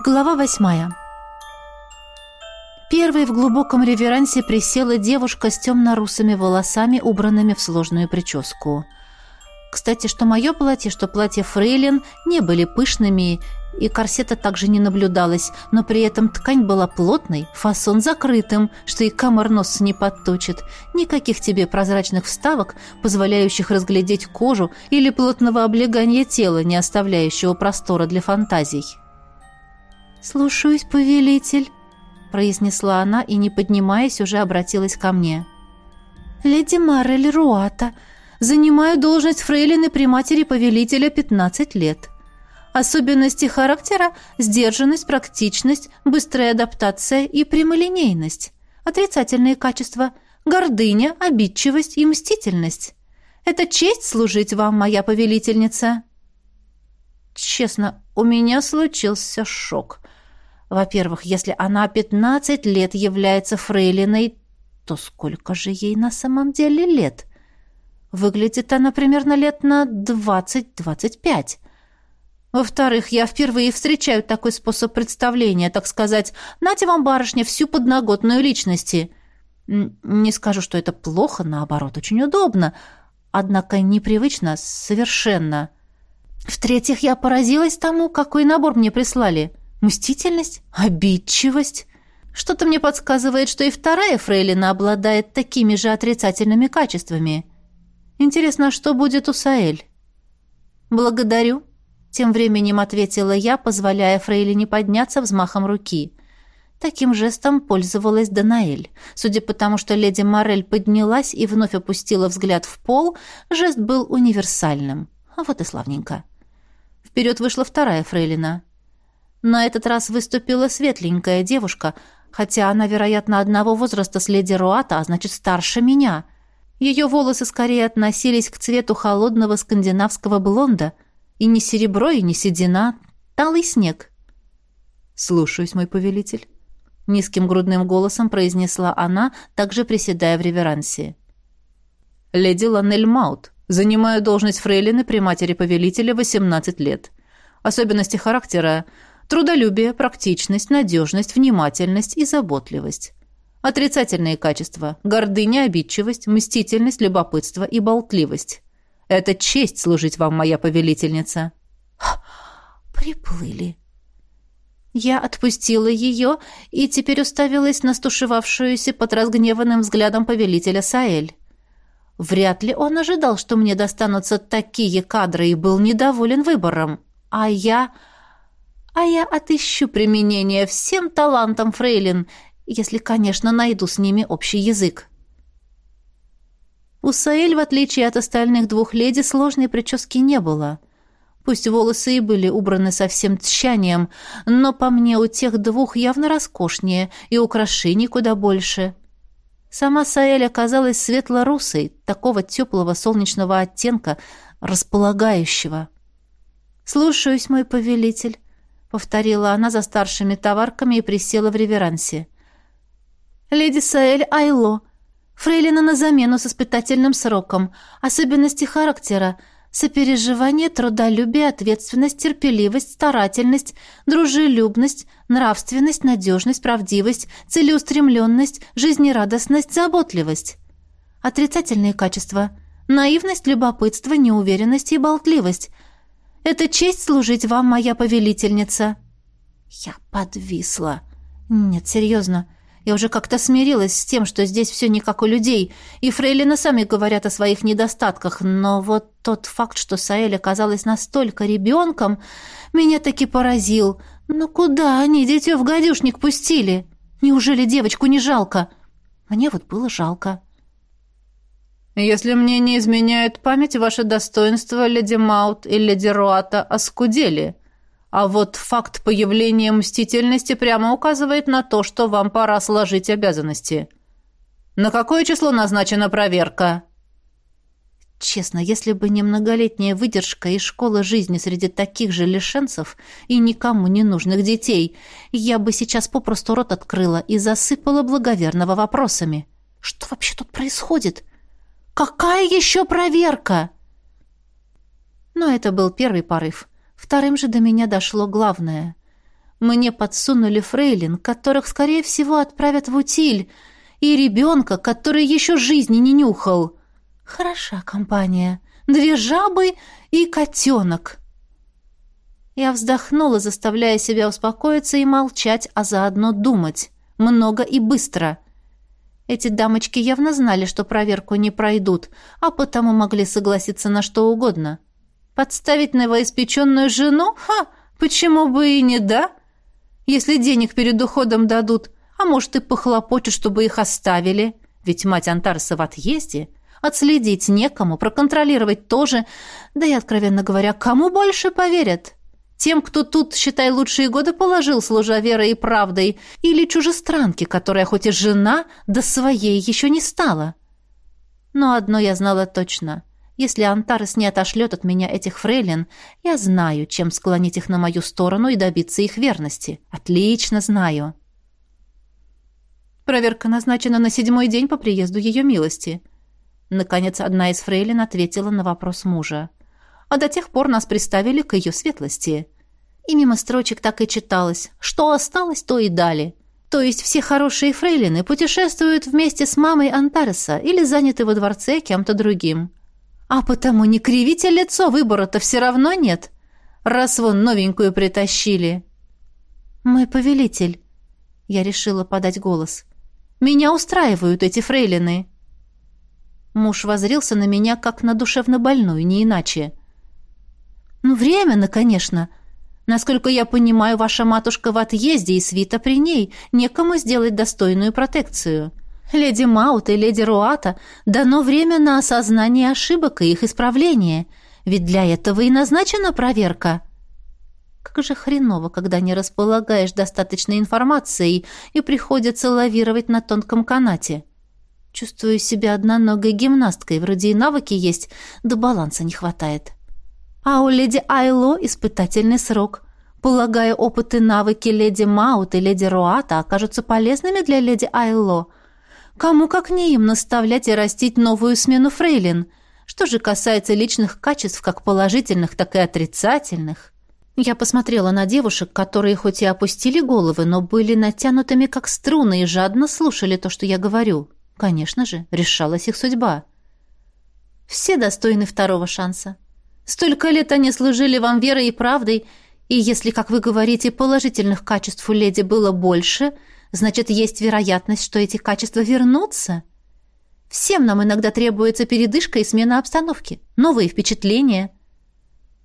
Глава восьмая. Первой в глубоком реверансе присела девушка с темно-русыми волосами, убранными в сложную прическу. Кстати, что мое платье, что платье фрейлин не были пышными, и корсета также не наблюдалось, но при этом ткань была плотной, фасон закрытым, что и камер нос не подточит. Никаких тебе прозрачных вставок, позволяющих разглядеть кожу, или плотного облегания тела, не оставляющего простора для фантазий. «Слушаюсь, повелитель», — произнесла она и, не поднимаясь, уже обратилась ко мне. «Леди Марель Руата. Занимаю должность фрейлины при матери повелителя 15 лет. Особенности характера – сдержанность, практичность, быстрая адаптация и прямолинейность. Отрицательные качества – гордыня, обидчивость и мстительность. Это честь служить вам, моя повелительница». Честно, у меня случился шок. Во-первых, если она 15 лет является фрейлиной, то сколько же ей на самом деле лет? Выглядит она примерно лет на 20-25. Во-вторых, я впервые встречаю такой способ представления, так сказать, нате вам, барышня, всю подноготную личности. Не скажу, что это плохо, наоборот, очень удобно, однако непривычно совершенно. В-третьих, я поразилась тому, какой набор мне прислали. Мстительность? Обидчивость? Что-то мне подсказывает, что и вторая фрейлина обладает такими же отрицательными качествами. Интересно, что будет у Саэль? Благодарю. Тем временем ответила я, позволяя фрейлине подняться взмахом руки. Таким жестом пользовалась Данаэль. Судя по тому, что леди Морель поднялась и вновь опустила взгляд в пол, жест был универсальным. А вот и славненько. Вперед вышла вторая фрейлина. На этот раз выступила светленькая девушка, хотя она, вероятно, одного возраста с леди Руата, а значит, старше меня. Ее волосы скорее относились к цвету холодного скандинавского блонда. И не серебро, и не седина. Талый снег. «Слушаюсь, мой повелитель», — низким грудным голосом произнесла она, также приседая в реверансе. «Леди Ланель Маут. Занимаю должность фрейлины при матери повелителя 18 лет. Особенности характера Трудолюбие, практичность, надежность, внимательность и заботливость. Отрицательные качества – гордыня, обидчивость, мстительность, любопытство и болтливость. Это честь служить вам, моя повелительница. Приплыли. Я отпустила ее и теперь уставилась на стушевавшуюся под разгневанным взглядом повелителя Саэль. Вряд ли он ожидал, что мне достанутся такие кадры и был недоволен выбором. А я а я отыщу применение всем талантам фрейлин, если, конечно, найду с ними общий язык. У Саэль, в отличие от остальных двух леди, сложной прически не было. Пусть волосы и были убраны со всем тщанием, но по мне у тех двух явно роскошнее и украшений куда больше. Сама Саэль оказалась светло-русой, такого теплого солнечного оттенка, располагающего. «Слушаюсь, мой повелитель», — повторила она за старшими товарками и присела в реверансе. «Леди Саэль Айло. Фрейлина на замену с испытательным сроком. Особенности характера. Сопереживание, трудолюбие, ответственность, терпеливость, старательность, дружелюбность, нравственность, надежность, правдивость, целеустремленность, жизнерадостность, заботливость. Отрицательные качества. Наивность, любопытство, неуверенность и болтливость — это честь служить вам, моя повелительница». Я подвисла. Нет, серьезно. Я уже как-то смирилась с тем, что здесь все не как у людей, и фрейлины сами говорят о своих недостатках, но вот тот факт, что Саэль оказалась настолько ребенком, меня таки поразил. Ну куда они дитё в гадюшник пустили? Неужели девочку не жалко? Мне вот было жалко. Если мне не изменяет память, ваше достоинство, леди Маут и леди Руата, оскудели. А вот факт появления мстительности прямо указывает на то, что вам пора сложить обязанности. На какое число назначена проверка?» Честно, если бы не многолетняя выдержка и школа жизни среди таких же лишенцев и никому не нужных детей, я бы сейчас попросту рот открыла и засыпала благоверного вопросами. Что вообще тут происходит? Какая еще проверка? Но это был первый порыв. Вторым же до меня дошло главное. Мне подсунули фрейлин, которых, скорее всего, отправят в утиль, и ребенка, который еще жизни не нюхал. Хороша компания. Две жабы и котенок. Я вздохнула, заставляя себя успокоиться и молчать, а заодно думать. Много и быстро. Эти дамочки явно знали, что проверку не пройдут, а потому могли согласиться на что угодно. Подставить новоиспеченную жену? Ха! Почему бы и не да? Если денег перед уходом дадут, а может и похлопочут, чтобы их оставили. Ведь мать Антарса в отъезде. Отследить некому, проконтролировать тоже. Да и, откровенно говоря, кому больше поверят? Тем, кто тут, считай, лучшие годы положил, служа верой и правдой, или чужестранке, которая хоть и жена, да своей еще не стала. Но одно я знала точно. Если Антарес не отошлет от меня этих фрейлин, я знаю, чем склонить их на мою сторону и добиться их верности. Отлично знаю. Проверка назначена на седьмой день по приезду ее милости. Наконец, одна из фрейлин ответила на вопрос мужа. А до тех пор нас приставили к ее светлости. И мимо строчек так и читалось. Что осталось, то и дали. То есть все хорошие фрейлины путешествуют вместе с мамой Антареса или заняты во дворце кем-то другим. А потому не кривите лицо, выбора-то все равно нет. Раз вон новенькую притащили. Мой повелитель. Я решила подать голос. Меня устраивают эти фрейлины. Муж возрился на меня, как на душевно больную, не иначе. Ну, временно, конечно. Насколько я понимаю, ваша матушка в отъезде и свита при ней. Некому сделать достойную протекцию. — Леди Маут и леди Руата дано время на осознание ошибок и их исправление, ведь для этого и назначена проверка. Как же хреново, когда не располагаешь достаточной информацией и приходится лавировать на тонком канате. Чувствую себя одноногой гимнасткой, вроде и навыки есть, да баланса не хватает. А у леди Айло испытательный срок. Полагаю, опыт и навыки леди Маут и леди Руата окажутся полезными для леди Айло — Кому как не им наставлять и растить новую смену фрейлин? Что же касается личных качеств, как положительных, так и отрицательных? Я посмотрела на девушек, которые хоть и опустили головы, но были натянутыми как струны и жадно слушали то, что я говорю. Конечно же, решалась их судьба. Все достойны второго шанса. Столько лет они служили вам верой и правдой, и если, как вы говорите, положительных качеств у леди было больше – значит, есть вероятность, что эти качества вернутся. Всем нам иногда требуется передышка и смена обстановки, новые впечатления.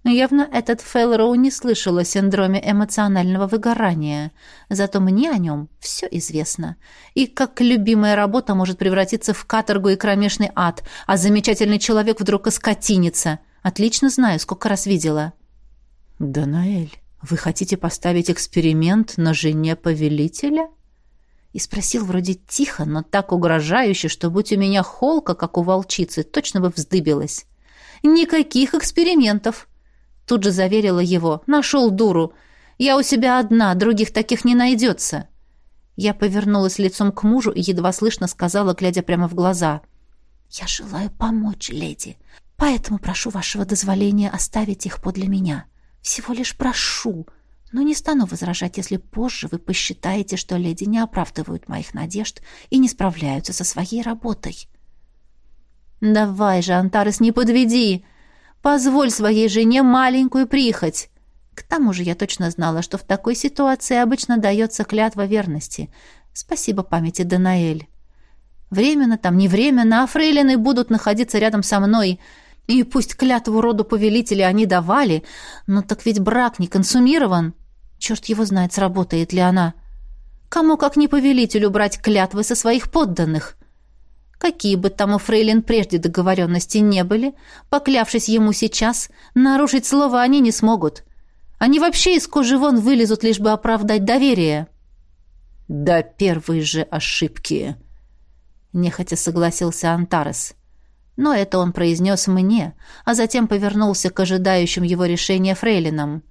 Явно этот Фэллроу не слышал о синдроме эмоционального выгорания, зато мне о нем все известно. И как любимая работа может превратиться в каторгу и кромешный ад, а замечательный человек вдруг оскотинится. Отлично знаю, сколько раз видела. «Данаэль, вы хотите поставить эксперимент на жене повелителя?» И спросил вроде тихо, но так угрожающе, что, будь у меня холка, как у волчицы, точно бы вздыбилась. «Никаких экспериментов!» Тут же заверила его. «Нашел дуру! Я у себя одна, других таких не найдется!» Я повернулась лицом к мужу и едва слышно сказала, глядя прямо в глаза. «Я желаю помочь, леди, поэтому прошу вашего дозволения оставить их подле меня. Всего лишь прошу!» но не стану возражать, если позже вы посчитаете, что леди не оправдывают моих надежд и не справляются со своей работой. Давай же, Антарес, не подведи. Позволь своей жене маленькую прихоть. К тому же я точно знала, что в такой ситуации обычно дается клятва верности. Спасибо памяти Данаэль. Временно там, не временно, а фрейлины будут находиться рядом со мной — и пусть клятву роду повелителя они давали, но так ведь брак не консумирован. Черт его знает, сработает ли она. Кому, как не повелителю, брать клятвы со своих подданных? Какие бы там у фрейлин прежде договоренности не были, поклявшись ему сейчас, нарушить слово они не смогут. Они вообще из кожи вон вылезут, лишь бы оправдать доверие. «Да первой же ошибки!» Нехотя согласился Антарес. Но это он произнес мне, а затем повернулся к ожидающим его решения фрейлинам.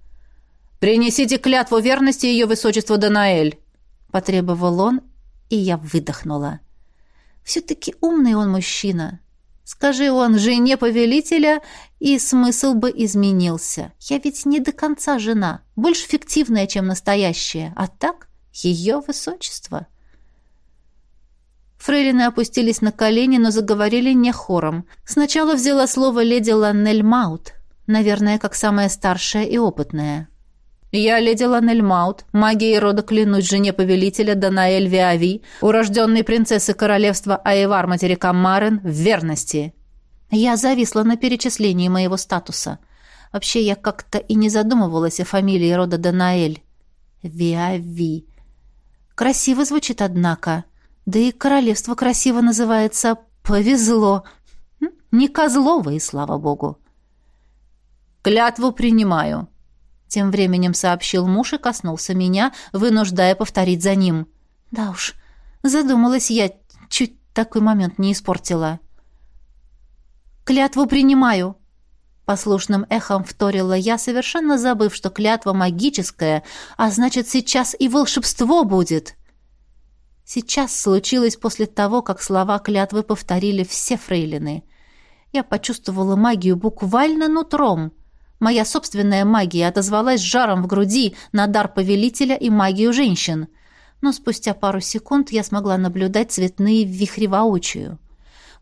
«Принесите клятву верности ее высочеству Данаэль!» Потребовал он, и я выдохнула. «Все-таки умный он мужчина. Скажи он жене повелителя, и смысл бы изменился. Я ведь не до конца жена, больше фиктивная, чем настоящая. А так, ее высочество. Фрейлины опустились на колени, но заговорили не хором. Сначала взяла слово леди Ланнель Маут, наверное, как самая старшая и опытная. «Я леди Ланель Маут, магией рода клянусь жене повелителя Данаэль Виави, урожденной принцессы королевства Аевар материка Марен, в верности». Я зависла на перечислении моего статуса. Вообще, я как-то и не задумывалась о фамилии рода Данаэль. Виави. Красиво звучит, однако. Да и королевство красиво называется «Повезло». Не Козлова, и слава богу. «Клятву принимаю», тем временем сообщил муж и коснулся меня, вынуждая повторить за ним. Да уж, задумалась я, чуть такой момент не испортила. «Клятву принимаю!» Послушным эхом вторила я, совершенно забыв, что клятва магическая, а значит, сейчас и волшебство будет. Сейчас случилось после того, как слова клятвы повторили все фрейлины. Я почувствовала магию буквально нутром — Моя собственная магия отозвалась жаром в груди на дар повелителя и магию женщин. Но спустя пару секунд я смогла наблюдать цветные вихри воочию.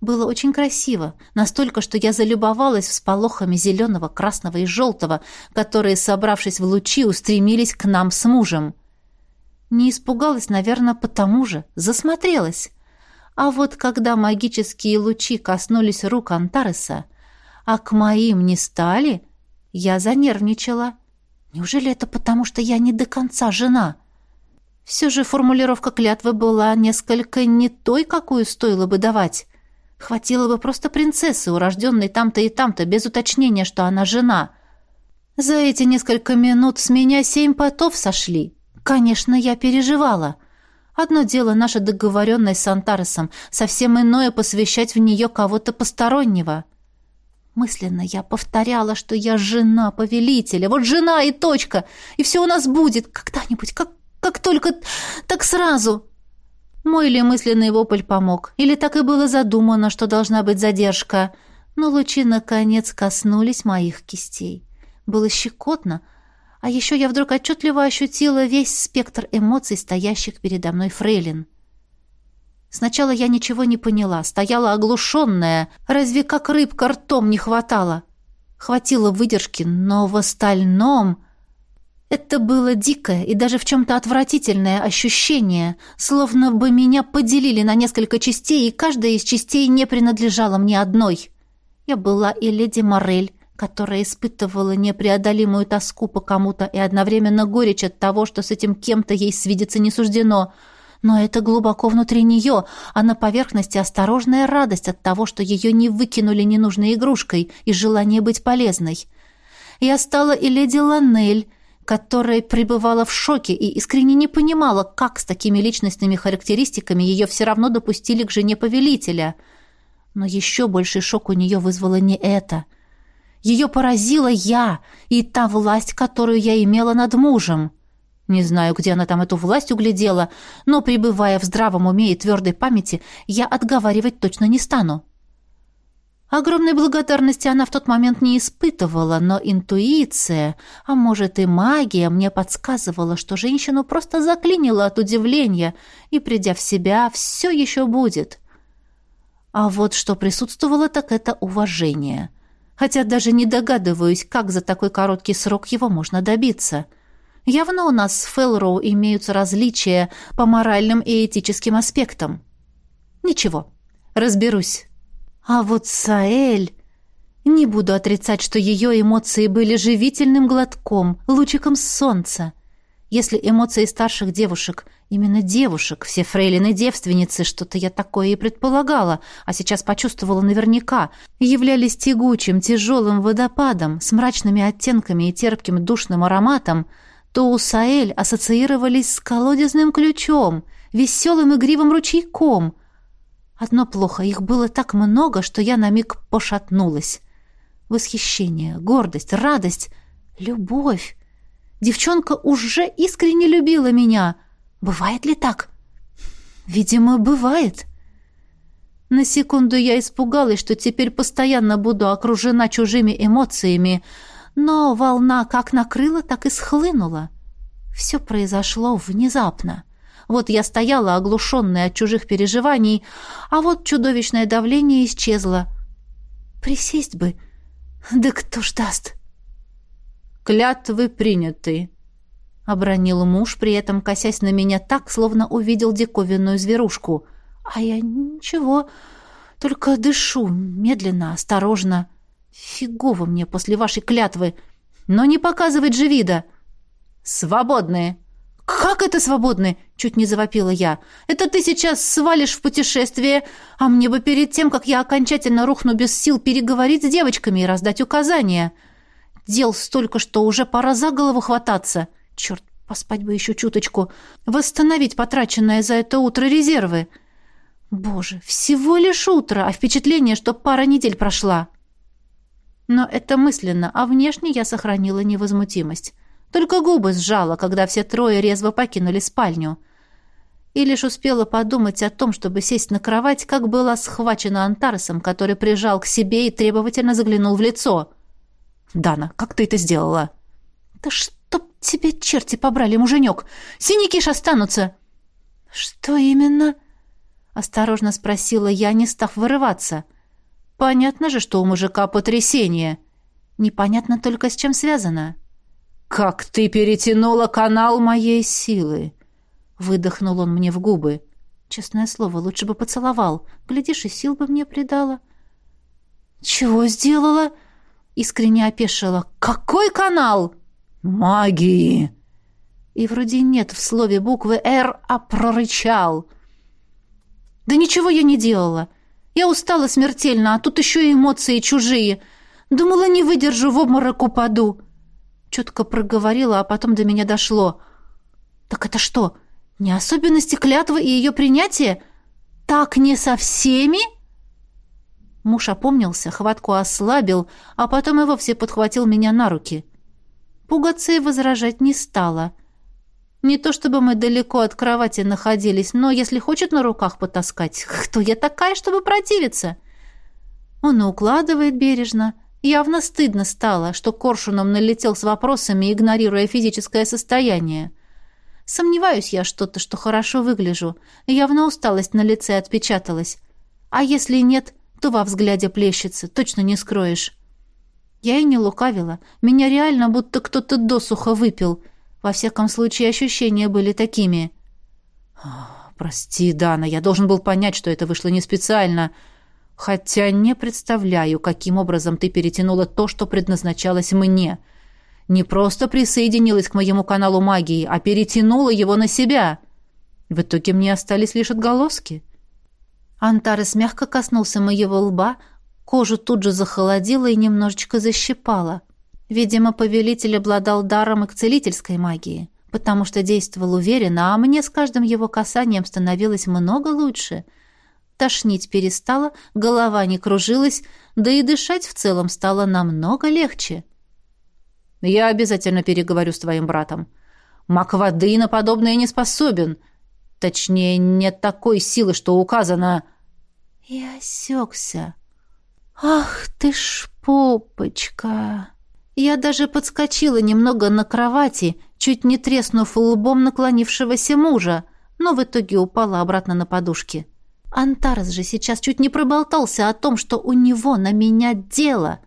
Было очень красиво, настолько, что я залюбовалась всполохами зеленого, красного и желтого, которые, собравшись в лучи, устремились к нам с мужем. Не испугалась, наверное, потому же, засмотрелась. А вот когда магические лучи коснулись рук Антареса, а к моим не стали, я занервничала. Неужели это потому, что я не до конца жена? Все же формулировка клятвы была несколько не той, какую стоило бы давать. Хватило бы просто принцессы, урожденной там-то и там-то, без уточнения, что она жена. За эти несколько минут с меня семь потов сошли. Конечно, я переживала. Одно дело наша договоренность с Антаресом, совсем иное посвящать в нее кого-то постороннего. Мысленно я повторяла, что я жена повелителя. Вот жена и точка. И все у нас будет когда-нибудь, как, как только, так сразу. Мой ли мысленный вопль помог? Или так и было задумано, что должна быть задержка? Но лучи, наконец, коснулись моих кистей. Было щекотно, а еще я вдруг отчетливо ощутила весь спектр эмоций, стоящих передо мной фрейлин. Сначала я ничего не поняла, стояла оглушенная. Разве как рыбка ртом не хватало? Хватило выдержки, но в остальном... Это было дикое и даже в чем-то отвратительное ощущение, словно бы меня поделили на несколько частей, и каждая из частей не принадлежала мне одной. Я была и леди Морель, которая испытывала непреодолимую тоску по кому-то и одновременно горечь от того, что с этим кем-то ей свидеться не суждено — но это глубоко внутри нее, а на поверхности осторожная радость от того, что ее не выкинули ненужной игрушкой и желание быть полезной. Я стала и леди Ланель, которая пребывала в шоке и искренне не понимала, как с такими личностными характеристиками ее все равно допустили к жене повелителя. Но еще больший шок у нее вызвало не это. Ее поразила я и та власть, которую я имела над мужем. Не знаю, где она там эту власть углядела, но, пребывая в здравом уме и твердой памяти, я отговаривать точно не стану. Огромной благодарности она в тот момент не испытывала, но интуиция, а может и магия, мне подсказывала, что женщину просто заклинило от удивления, и, придя в себя, все еще будет. А вот что присутствовало, так это уважение. Хотя даже не догадываюсь, как за такой короткий срок его можно добиться — Явно у нас с Фелроу имеются различия по моральным и этическим аспектам. Ничего, разберусь. А вот Саэль... Не буду отрицать, что ее эмоции были живительным глотком, лучиком солнца. Если эмоции старших девушек, именно девушек, все фрейлины-девственницы, что-то я такое и предполагала, а сейчас почувствовала наверняка, являлись тягучим, тяжелым водопадом с мрачными оттенками и терпким душным ароматом, то у Саэль ассоциировались с колодезным ключом, веселым игривым ручейком. Одно плохо, их было так много, что я на миг пошатнулась. Восхищение, гордость, радость, любовь. Девчонка уже искренне любила меня. Бывает ли так? Видимо, бывает. На секунду я испугалась, что теперь постоянно буду окружена чужими эмоциями, но волна как накрыла, так и схлынула. Все произошло внезапно. Вот я стояла, оглушенная от чужих переживаний, а вот чудовищное давление исчезло. Присесть бы. Да кто ж даст? «Клятвы приняты», — обронил муж, при этом косясь на меня так, словно увидел диковинную зверушку. «А я ничего, только дышу, медленно, осторожно. Фигово мне после вашей клятвы, но не показывать же вида». «Свободные!» «Как это свободны?» — чуть не завопила я. «Это ты сейчас свалишь в путешествие, а мне бы перед тем, как я окончательно рухну без сил, переговорить с девочками и раздать указания. Дел столько, что уже пора за голову хвататься. Черт, поспать бы еще чуточку. Восстановить потраченное за это утро резервы. Боже, всего лишь утро, а впечатление, что пара недель прошла». Но это мысленно, а внешне я сохранила невозмутимость. Только губы сжала, когда все трое резво покинули спальню. И лишь успела подумать о том, чтобы сесть на кровать, как была схвачена Антаресом, который прижал к себе и требовательно заглянул в лицо. «Дана, как ты это сделала?» «Да чтоб тебе черти побрали, муженек! Синяки ж останутся!» «Что именно?» — осторожно спросила я, не став вырываться. «Понятно же, что у мужика потрясение. Непонятно только, с чем связано». «Как ты перетянула канал моей силы!» Выдохнул он мне в губы. Честное слово, лучше бы поцеловал. Глядишь, и сил бы мне придала. «Чего сделала?» Искренне опешила. «Какой канал?» «Магии!» И вроде нет в слове буквы «Р», а прорычал. «Да ничего я не делала. Я устала смертельно, а тут еще и эмоции чужие. Думала, не выдержу, в обморок упаду. Четко проговорила, а потом до меня дошло. «Так это что, не особенности клятвы и ее принятия? Так не со всеми?» Муж опомнился, хватку ослабил, а потом и вовсе подхватил меня на руки. Пугаться и возражать не стала. Не то чтобы мы далеко от кровати находились, но если хочет на руках потаскать, кто я такая, чтобы противиться? Он укладывает бережно, Явно стыдно стало, что Коршуном налетел с вопросами, игнорируя физическое состояние. Сомневаюсь я что-то, что хорошо выгляжу. Явно усталость на лице отпечаталась. А если нет, то во взгляде плещется, точно не скроешь. Я и не лукавила. Меня реально будто кто-то досуха выпил. Во всяком случае, ощущения были такими. «Прости, Дана, я должен был понять, что это вышло не специально», Хотя не представляю, каким образом ты перетянула то, что предназначалось мне. Не просто присоединилась к моему каналу магии, а перетянула его на себя. В итоге мне остались лишь отголоски. Антарес мягко коснулся моего лба, кожу тут же захолодила и немножечко защипала. Видимо, повелитель обладал даром и к целительской магии, потому что действовал уверенно, а мне с каждым его касанием становилось много лучше — Тошнить перестала, голова не кружилась, да и дышать в целом стало намного легче. «Я обязательно переговорю с твоим братом. Мак воды на подобное не способен. Точнее, нет такой силы, что указано...» И осекся. «Ах ты ж попочка!» Я даже подскочила немного на кровати, чуть не треснув лбом наклонившегося мужа, но в итоге упала обратно на подушки. Антарес же сейчас чуть не проболтался о том, что у него на меня дело.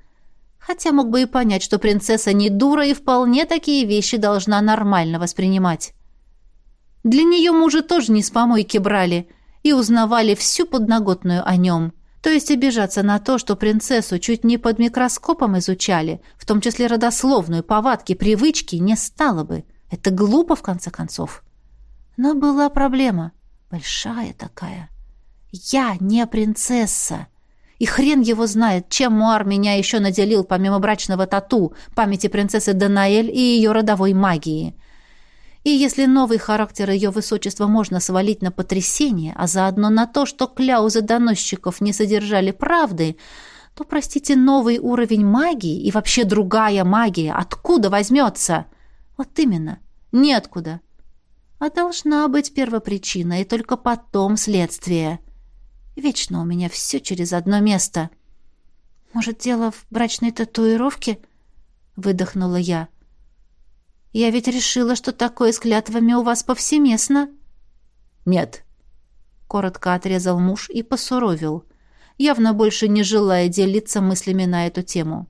Хотя мог бы и понять, что принцесса не дура и вполне такие вещи должна нормально воспринимать. Для нее мужа тоже не с помойки брали и узнавали всю подноготную о нем. То есть обижаться на то, что принцессу чуть не под микроскопом изучали, в том числе родословную, повадки, привычки, не стало бы. Это глупо, в конце концов. Но была проблема. Большая такая. Я не принцесса. И хрен его знает, чем Муар меня еще наделил помимо брачного тату, памяти принцессы Данаэль и ее родовой магии. И если новый характер ее высочества можно свалить на потрясение, а заодно на то, что кляузы доносчиков не содержали правды, то, простите, новый уровень магии и вообще другая магия откуда возьмется? Вот именно, неоткуда. А должна быть первопричина и только потом следствие. Вечно у меня все через одно место. Может, дело в брачной татуировке? Выдохнула я. Я ведь решила, что такое с клятвами у вас повсеместно. Нет. Коротко отрезал муж и посуровил, явно больше не желая делиться мыслями на эту тему.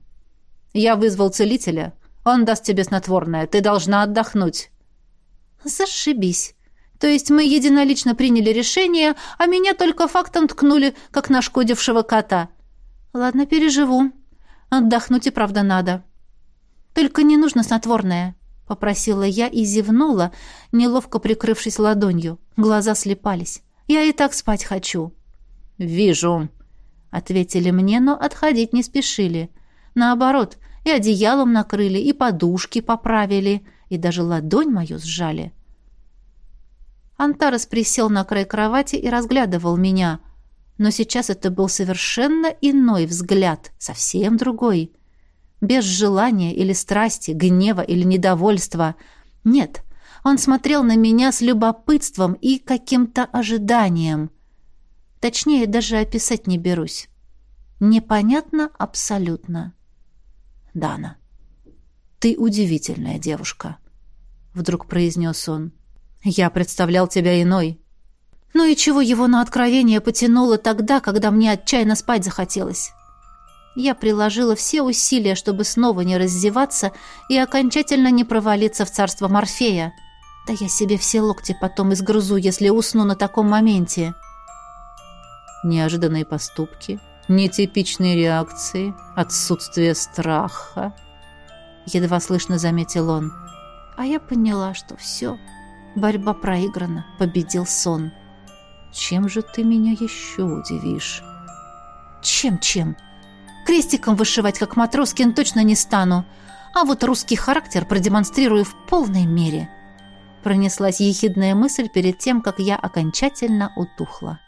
Я вызвал целителя. Он даст тебе снотворное. Ты должна отдохнуть. Зашибись. То есть мы единолично приняли решение, а меня только фактом ткнули, как нашкодившего кота. Ладно, переживу. Отдохнуть и правда надо. Только не нужно снотворное, попросила я и зевнула, неловко прикрывшись ладонью. Глаза слепались. Я и так спать хочу. Вижу, ответили мне, но отходить не спешили. Наоборот, и одеялом накрыли, и подушки поправили, и даже ладонь мою сжали. Антарес присел на край кровати и разглядывал меня. Но сейчас это был совершенно иной взгляд, совсем другой. Без желания или страсти, гнева или недовольства. Нет, он смотрел на меня с любопытством и каким-то ожиданием. Точнее, даже описать не берусь. Непонятно абсолютно. «Дана, ты удивительная девушка», — вдруг произнес он. Я представлял тебя иной. Ну и чего его на откровение потянуло тогда, когда мне отчаянно спать захотелось? Я приложила все усилия, чтобы снова не раздеваться и окончательно не провалиться в царство Морфея. Да я себе все локти потом изгрызу, если усну на таком моменте. Неожиданные поступки, нетипичные реакции, отсутствие страха. Едва слышно заметил он. А я поняла, что все... Борьба проиграна, победил сон. Чем же ты меня еще удивишь? Чем-чем? Крестиком вышивать, как Матроскин, точно не стану. А вот русский характер продемонстрирую в полной мере. Пронеслась ехидная мысль перед тем, как я окончательно утухла.